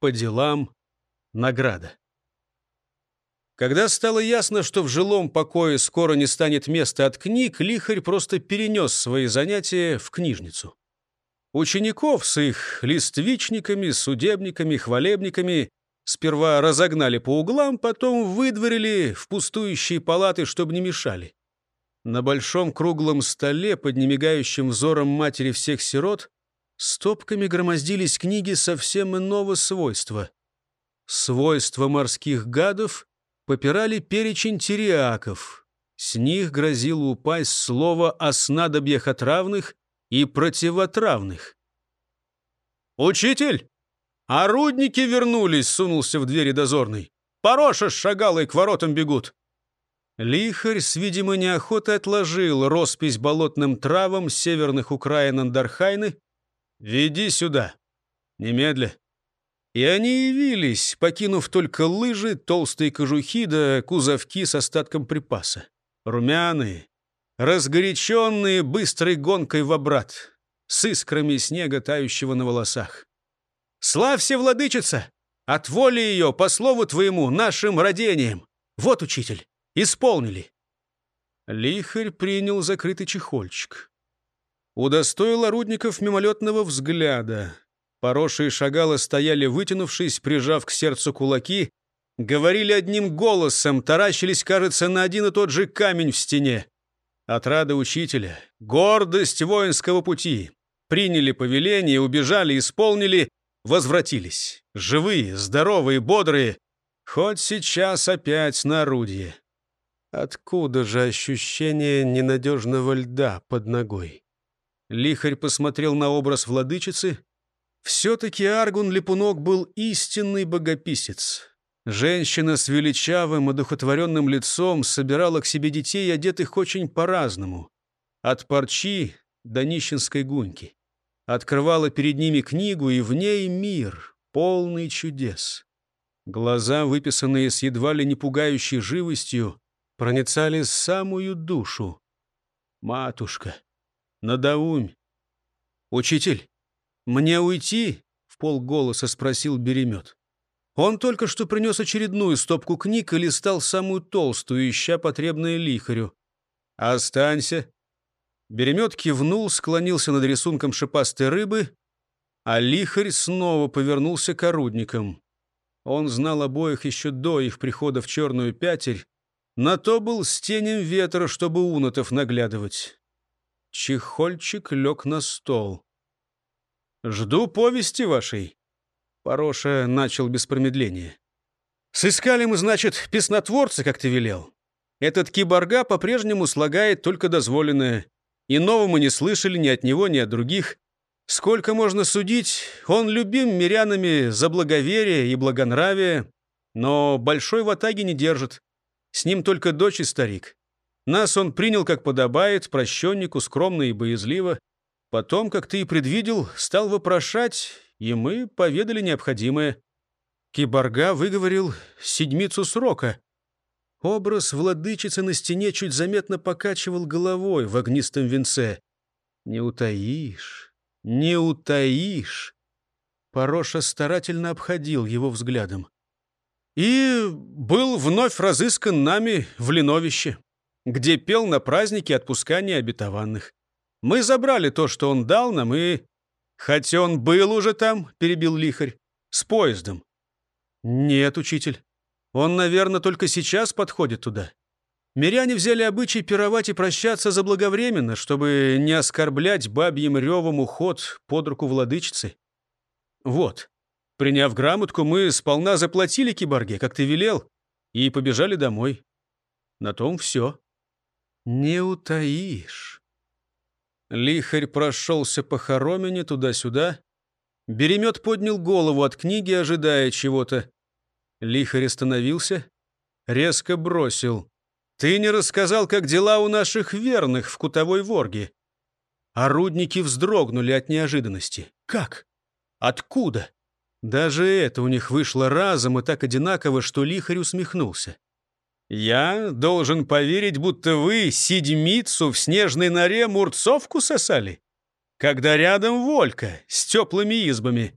по делам награда. Когда стало ясно, что в жилом покое скоро не станет места от книг, Лихарь просто перенес свои занятия в книжницу. Учеников с их листвичниками, судебниками, хвалебниками сперва разогнали по углам, потом выдворили в пустующие палаты, чтобы не мешали. На большом круглом столе, под немигающим взором матери всех сирот, стопками громоздились книги совсем иного свойства. Свойства морских гадов попирали перечень тириаков. С них грозило упасть слово о снадобьях отравных и противотравных. «Учитель! Орудники вернулись!» — сунулся в двери дозорный. «Пороша с шагалой к воротам бегут!» Лихарь с видимой неохотой отложил роспись болотным травам северных Украин Андархайны. «Веди сюда! Немедля!» И они явились, покинув только лыжи, толстые кожухи да кузовки с остатком припаса. Румяные, разгоряченные быстрой гонкой в обрат, с искрами снега, тающего на волосах. «Славься, владычица! От воли ее, по слову твоему, нашим родением! Вот, учитель, Исполнили!» Лихарь принял закрытый чехольчик. Удостоил орудников мимолетного взгляда. Пороши и шагала стояли, вытянувшись, прижав к сердцу кулаки, говорили одним голосом, таращились, кажется, на один и тот же камень в стене. Отрада учителя, гордость воинского пути. Приняли повеление, убежали, исполнили, возвратились. Живые, здоровые, бодрые. Хоть сейчас опять на орудие. Откуда же ощущение ненадежного льда под ногой? Лихарь посмотрел на образ владычицы. Все-таки Аргун Липунок был истинный богописец. Женщина с величавым, одухотворенным лицом собирала к себе детей, одетых очень по-разному. От парчи до нищенской гуньки. Открывала перед ними книгу, и в ней мир, полный чудес. Глаза, выписанные с едва ли не пугающей живостью, проницали самую душу. «Матушка, надоумь!» «Учитель, мне уйти?» — в полголоса спросил Беремет. Он только что принес очередную стопку книг и листал самую толстую, ища потребное лихарю. «Останься!» Беремет кивнул, склонился над рисунком шипастой рыбы, а лихарь снова повернулся к орудникам. Он знал обоих еще до их прихода в черную пятерь на то был с тенем ветра, чтобы унотов наглядывать. Чехольчик лег на стол. «Жду повести вашей», — Пороша начал без промедления. «Сыскали мы, значит, песнотворца, как ты велел. Этот киборга по-прежнему слагает только дозволенное. Иного мы не слышали ни от него, ни от других. Сколько можно судить, он любим мирянами за благоверие и благонравие, но большой ватаги не держит. С ним только дочь и старик. Нас он принял, как подобает, прощеннику, скромно и боязливо. Потом, как ты и предвидел, стал вопрошать, и мы поведали необходимое. Киборга выговорил седмицу срока. Образ владычицы на стене чуть заметно покачивал головой в огнистом венце. «Не утаишь, не утаишь!» Пороша старательно обходил его взглядом и был вновь разыскан нами в Леновище, где пел на празднике отпускания обетованных. Мы забрали то, что он дал нам, и... Хотя он был уже там, — перебил лихарь, — с поездом. Нет, учитель, он, наверное, только сейчас подходит туда. Миряне взяли обычай пировать и прощаться заблаговременно, чтобы не оскорблять бабьим ревом уход под руку владычицы. Вот, Приняв грамотку, мы сполна заплатили киборге, как ты велел, и побежали домой. На том все. Не утаишь. Лихарь прошелся по хоромине туда-сюда. Беремет поднял голову от книги, ожидая чего-то. Лихарь остановился, резко бросил. «Ты не рассказал, как дела у наших верных в Кутовой Ворге». Орудники вздрогнули от неожиданности. «Как? Откуда?» Даже это у них вышло разом и так одинаково, что лихарь усмехнулся. «Я должен поверить, будто вы седьмицу в снежной норе мурцовку сосали, когда рядом Волька с теплыми избами».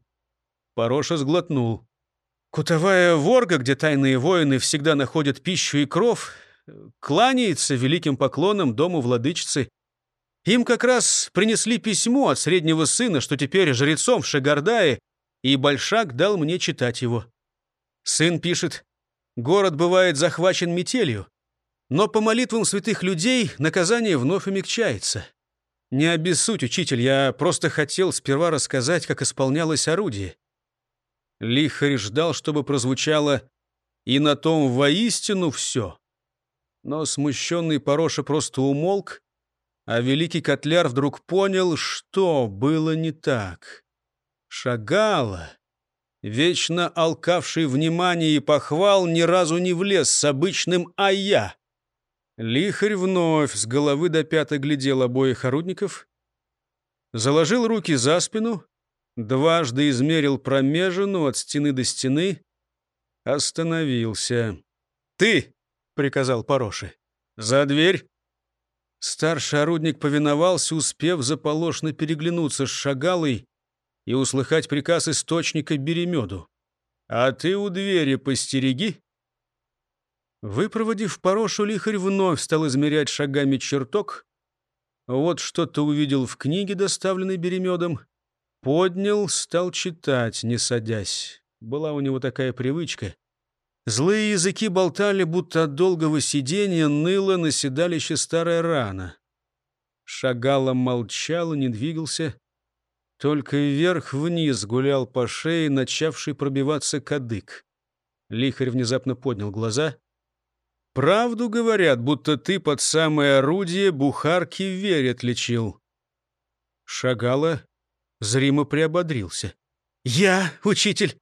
Пороша сглотнул. Кутовая ворга, где тайные воины всегда находят пищу и кров, кланяется великим поклоном дому владычицы. Им как раз принесли письмо от среднего сына, что теперь жрецом в Шагардае, и Большак дал мне читать его. Сын пишет, город бывает захвачен метелью, но по молитвам святых людей наказание вновь умягчается. Не обессудь, учитель, я просто хотел сперва рассказать, как исполнялось орудие. Лихарь ждал, чтобы прозвучало «И на том воистину все». Но смущенный Пороша просто умолк, а великий котляр вдруг понял, что было не так. Шагала, вечно алкавший внимание и похвал, ни разу не влез с обычным «а я». Лихарь вновь с головы до пята глядел обоих орудников, заложил руки за спину дважды измерил промежину от стены до стены, остановился. «Ты!» — приказал Пороши. «За дверь!» Старший орудник повиновался, успев заполошно переглянуться с шагалой и услыхать приказ источника Беремеду. «А ты у двери постереги!» Выпроводив Порошу, лихарь вновь стал измерять шагами чертог. Вот что-то увидел в книге, доставленной Беремедом. Поднял, стал читать, не садясь. Была у него такая привычка. Злые языки болтали, будто от долгого сидения ныла на седалище старая рана. Шагало молчал и не двигался. Только вверх-вниз гулял по шее, начавший пробиваться кадык. Лихарь внезапно поднял глаза. «Правду говорят, будто ты под самое орудие бухарки верят лечил». Шагала зримо приободрился. «Я, учитель!»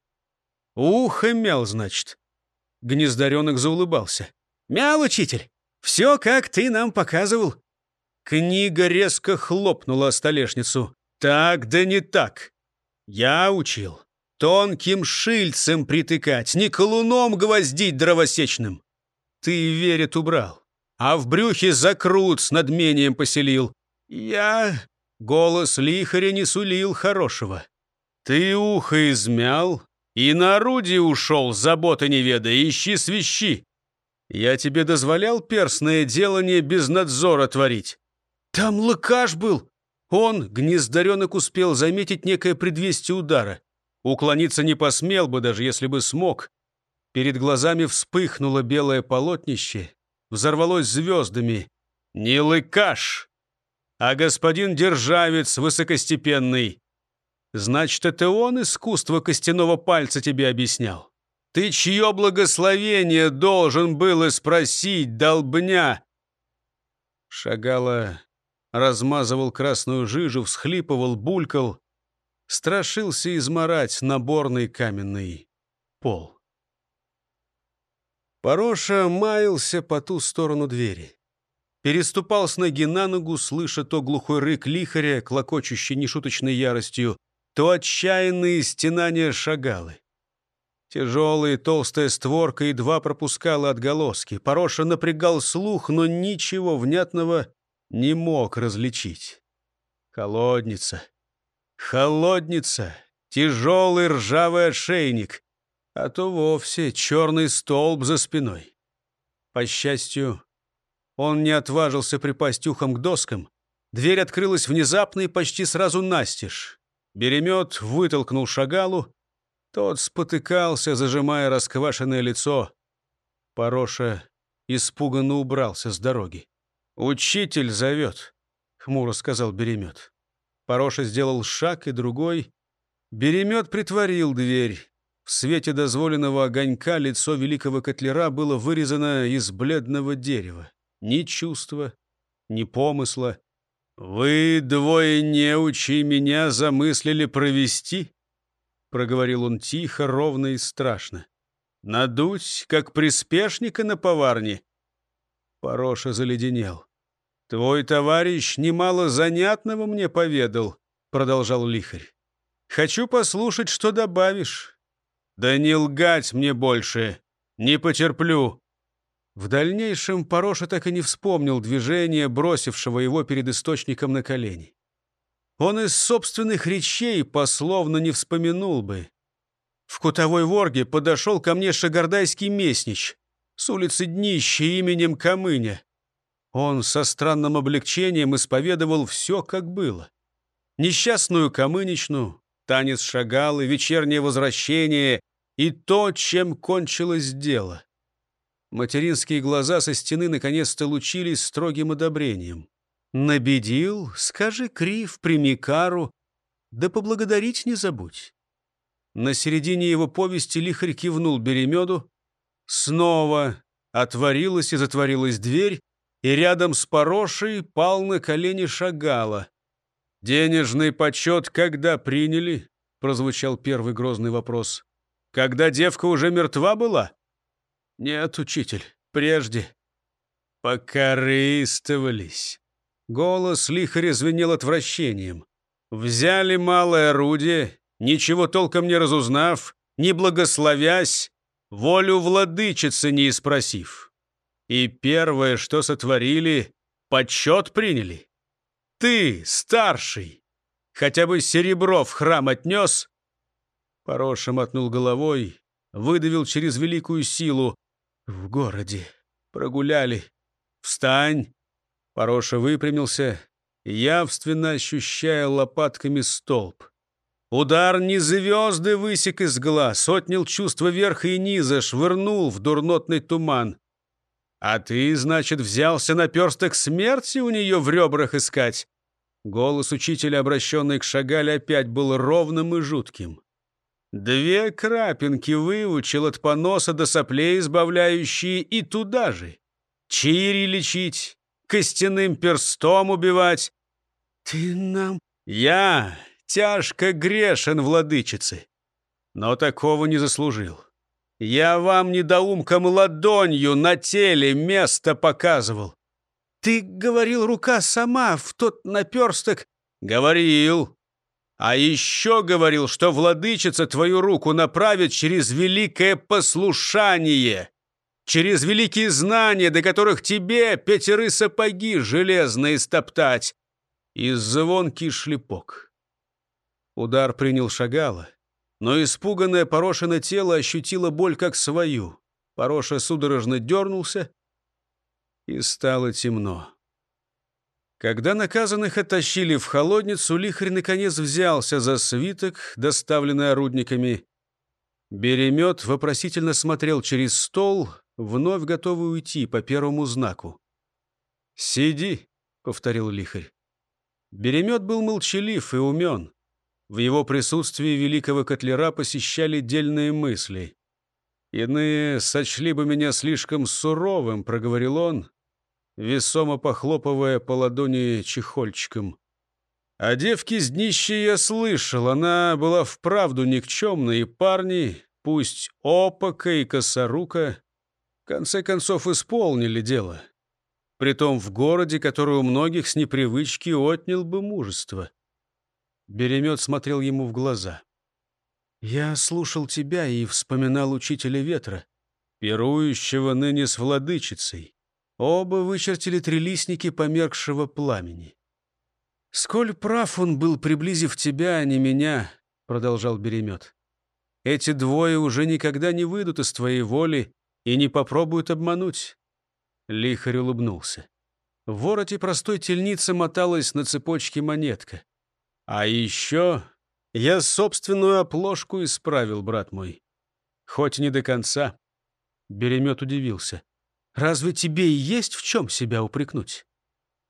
«Ухо мял, значит». Гнездаренок заулыбался. «Мял, учитель! Все, как ты нам показывал!» Книга резко хлопнула о столешницу. «Так да не так! Я учил тонким шильцем притыкать, не колуном гвоздить дровосечным. Ты верит убрал, а в брюхе закрут с надмением поселил. Я Голос лихаря не сулил хорошего. Ты ухо измял и на орудие ушел, заботы не ведая, ищи свищи. Я тебе дозволял перстное делание без надзора творить. Там лыкаш был. Он, гнездаренок, успел заметить некое предвестие удара. Уклониться не посмел бы, даже если бы смог. Перед глазами вспыхнуло белое полотнище, взорвалось звездами. «Не лыкаш! а господин Державец высокостепенный. Значит, это он искусство костяного пальца тебе объяснял. Ты чье благословение должен был и спросить, долбня?» Шагала, размазывал красную жижу, всхлипывал, булькал, страшился изморать наборный каменный пол. Пороша маялся по ту сторону двери переступал с ноги на ногу, слыша то глухой рык лихаря, клокочущий нешуточной яростью, то отчаянные стенания шагалы. Тяжелая толстая створка едва пропускала отголоски. Пороша напрягал слух, но ничего внятного не мог различить. Холодница. Холодница. Тяжелый ржавый ошейник. А то вовсе черный столб за спиной. По счастью, он не отважился припасть ухом к доскам. Дверь открылась внезапно и почти сразу настежь. Беремет вытолкнул шагалу. Тот спотыкался, зажимая расквашенное лицо. Пороша испуганно убрался с дороги. «Учитель зовет», — хмуро сказал Беремет. Пороша сделал шаг и другой. Беремет притворил дверь. В свете дозволенного огонька лицо великого котлера было вырезано из бледного дерева ни чувства, ни помысла. «Вы, двое неучи, меня замыслили провести?» Проговорил он тихо, ровно и страшно. «Надуть, как приспешника на поварне?» Пороша заледенел. «Твой товарищ немало занятного мне поведал», — продолжал лихарь. «Хочу послушать, что добавишь». «Да не лгать мне больше, не потерплю», в дальнейшем Пороша так и не вспомнил движение, бросившего его перед источником на колени. Он из собственных речей пословно не вспомянул бы. В Кутовой Ворге подошел ко мне шагардайский местнич с улицы Днища именем Камыня. Он со странным облегчением исповедовал все, как было. Несчастную Камыничну, танец шагалы, вечернее возвращение и то, чем кончилось дело. Материнские глаза со стены наконец-то лучились строгим одобрением. «Набедил, скажи крив, прими кару, да поблагодарить не забудь». На середине его повести лихарь кивнул Беремеду. Снова отворилась и затворилась дверь, и рядом с Порошей пал на колени шагала. «Денежный почет когда приняли?» — прозвучал первый грозный вопрос. «Когда девка уже мертва была?» «Нет, учитель, прежде». «Покорыстывались». Голос лихаря звенел отвращением. «Взяли малое орудие, ничего толком не разузнав, не благословясь, волю владычицы не испросив. И первое, что сотворили, почет приняли. Ты, старший, хотя бы серебро в храм отнес?» Пороша мотнул головой, выдавил через великую силу. «В городе. Прогуляли. Встань!» Пороша выпрямился, явственно ощущая лопатками столб. Удар не звезды высек из глаз, отнял чувство верха и низа, швырнул в дурнотный туман. «А ты, значит, взялся на персток смерти у нее в ребрах искать?» Голос учителя, обращенный к Шагале, опять был ровным и жутким. «Две крапинки выучил от поноса до соплей избавляющие и туда же. Чири лечить, костяным перстом убивать. Ты нам... Я тяжко грешен, владычицы, но такого не заслужил. Я вам, недоумкам, ладонью на теле место показывал. Ты говорил, рука сама в тот наперсток. Говорил. А еще говорил, что владычица твою руку направит через великое послушание через великие знания, до которых тебе пятеры сапоги железные стоптать. И звонкий шлепок. Удар принял шагало, но испуганное Порошино тело ощутило боль как свою. Пороша судорожно дернулся, и стало темно. Когда наказанных оттащили в холодницу, лихарь наконец взялся за свиток, доставленный орудниками. Беремет вопросительно смотрел через стол, вновь готовый уйти по первому знаку. «Сиди», — повторил лихарь. Беремет был молчалив и умен. В его присутствии великого котлера посещали дельные мысли. «Иные сочли бы меня слишком суровым», — проговорил он, весомо похлопывая по ладони чехольчиком. О девке с днища я слышал, она была вправду никчемной, и парни, пусть опака и косорука, конце концов исполнили дело. Притом в городе, который у многих с непривычки отнял бы мужество. Беремет смотрел ему в глаза. «Я слушал тебя и вспоминал учителя ветра, пирующего ныне с владычицей. Оба вычертили трилистники померкшего пламени. «Сколь прав он был, приблизив тебя, а не меня», — продолжал Беремет. «Эти двое уже никогда не выйдут из твоей воли и не попробуют обмануть». Лихарь улыбнулся. В вороте простой тельницы моталась на цепочке монетка. «А еще я собственную оплошку исправил, брат мой. Хоть не до конца». Беремет удивился. «Разве тебе и есть в чем себя упрекнуть?»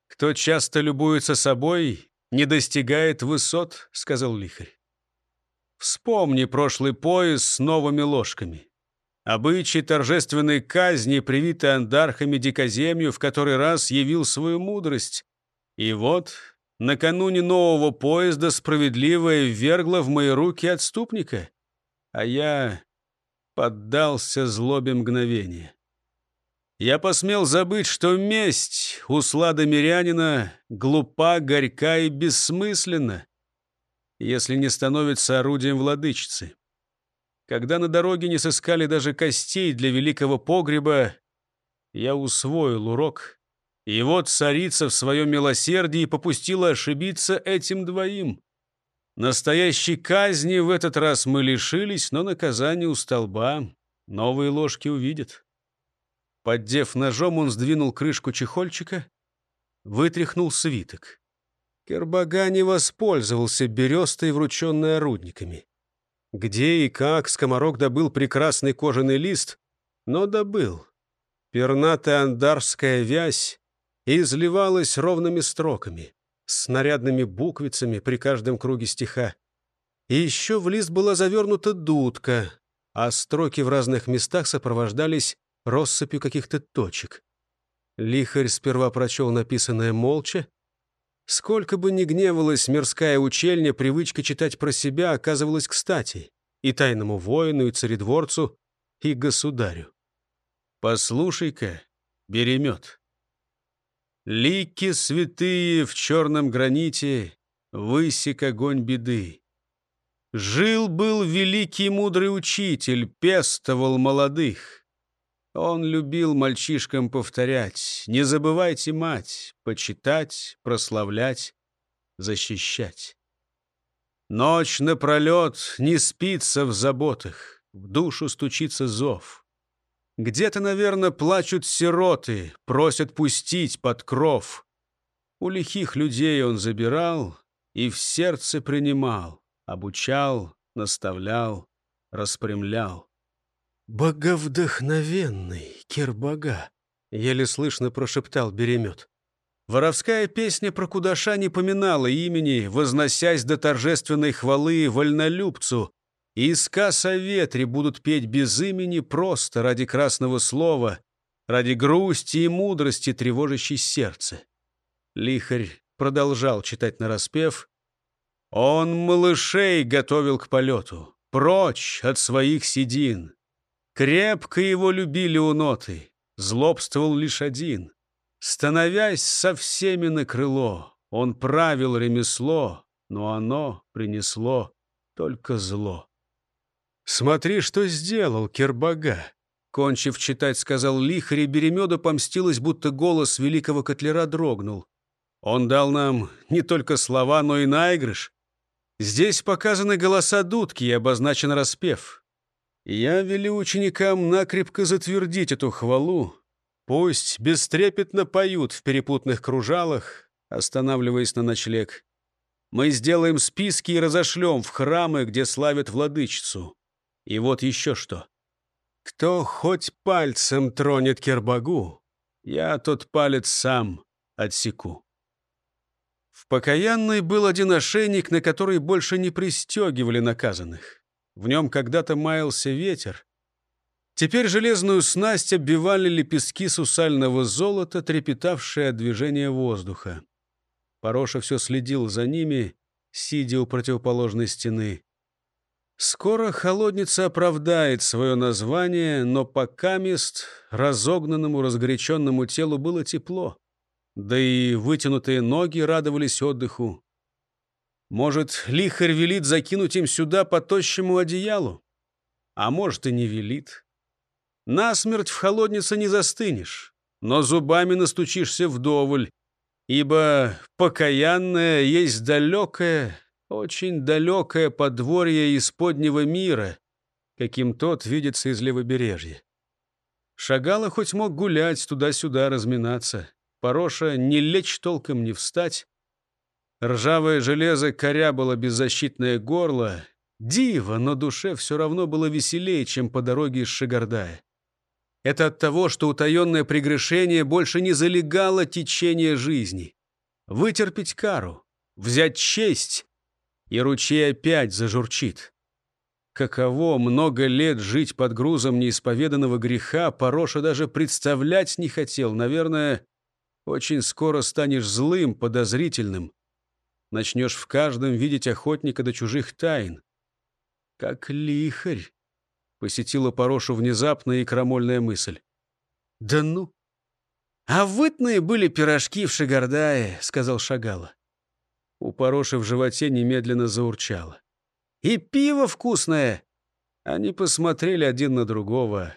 «Кто часто любуется собой, не достигает высот», — сказал Лихарь. «Вспомни прошлый пояс с новыми ложками. Обычай торжественной казни, привитый андархами дикоземью, в который раз явил свою мудрость. И вот, накануне нового поезда справедливое ввергло в мои руки отступника, а я поддался злобе мгновения. Я посмел забыть, что месть у слада мирянина глупа, горька и бессмысленна, если не становится орудием владычицы. Когда на дороге не сыскали даже костей для великого погреба, я усвоил урок. И вот царица в своем милосердии попустила ошибиться этим двоим. Настоящей казни в этот раз мы лишились, но наказание у столба. Новые ложки увидят. Поддев ножом, он сдвинул крышку чехольчика, вытряхнул свиток. Кербага не воспользовался берестой, врученной орудниками. Где и как скоморок добыл прекрасный кожаный лист, но добыл. Пернатая андарская вязь изливалась ровными строками, с снарядными буквицами при каждом круге стиха. И еще в лист была завернута дудка, а строки в разных местах сопровождались россыпью каких-то точек. Лихарь сперва прочел написанное молча. Сколько бы ни гневалась мирская учельня, привычка читать про себя оказывалась кстати и тайному воину, и царедворцу, и государю. «Послушай-ка, беремет. Лики святые в черном граните, высек огонь беды. Жил-был великий мудрый учитель, пестовал молодых». Он любил мальчишкам повторять «Не забывайте мать, почитать, прославлять, защищать». Ночь напролет не спится в заботах, в душу стучится зов. Где-то, наверное, плачут сироты, просят пустить под кров. У лихих людей он забирал и в сердце принимал, обучал, наставлял, распрямлял. «Боговдохновенный, Кербага!» — еле слышно прошептал Беремет. Воровская песня про кудаша не поминала имени, возносясь до торжественной хвалы вольнолюбцу, и сказ ветре будут петь без имени просто ради красного слова, ради грусти и мудрости, тревожащей сердце. Лихарь продолжал читать нараспев. Он малышей готовил к полету, прочь от своих седин. Крепко его любили у ноты, злобствовал лишь один. Становясь со всеми на крыло, он правил ремесло, но оно принесло только зло. «Смотри, что сделал Кербага!» Кончив читать, сказал Лихарь, и Беремеда помстилась, будто голос великого котлера дрогнул. Он дал нам не только слова, но и наигрыш. Здесь показаны голоса дудки и обозначен распев. Я велю ученикам накрепко затвердить эту хвалу. Пусть бестрепетно поют в перепутных кружалах, останавливаясь на ночлег. Мы сделаем списки и разошлем в храмы, где славят владычицу. И вот еще что. Кто хоть пальцем тронет Кербагу, я тот палец сам отсеку. В покаянной был один ошейник, на который больше не пристегивали наказанных. В нем когда-то маялся ветер. Теперь железную снасть оббивали лепестки сусального золота, трепетавшие от движения воздуха. Пороша все следил за ними, сидя у противоположной стены. Скоро холодница оправдает свое название, но пока мест разогнанному, разгоряченному телу было тепло. Да и вытянутые ноги радовались отдыху. Может, лихарь велит закинуть им сюда по тощему одеялу? А может, и не велит. Насмерть в холоднице не застынешь, но зубами настучишься вдоволь, ибо покаянное есть далекое, очень далекое подворье исподнего мира, каким тот видится из левобережья. Шагала хоть мог гулять, туда-сюда разминаться. Пороша не лечь толком, не встать. Ржавое железо корябало беззащитное горло. Диво, но душе все равно было веселее, чем по дороге из Шигардая. Это от того, что утаенное прегрешение больше не залегало течение жизни. Вытерпеть кару, взять честь, и ручей опять зажурчит. Каково много лет жить под грузом неисповеданного греха, Пороша даже представлять не хотел. Наверное, очень скоро станешь злым, подозрительным, начнешь в каждом видеть охотника до чужих тайн. Как лихарь, посетила Порошу внезапная и крамольная мысль. Да ну! А вытные были пирожки в Шигардае, сказал Шагала. У Пороши в животе немедленно заурчало. И пиво вкусное! Они посмотрели один на другого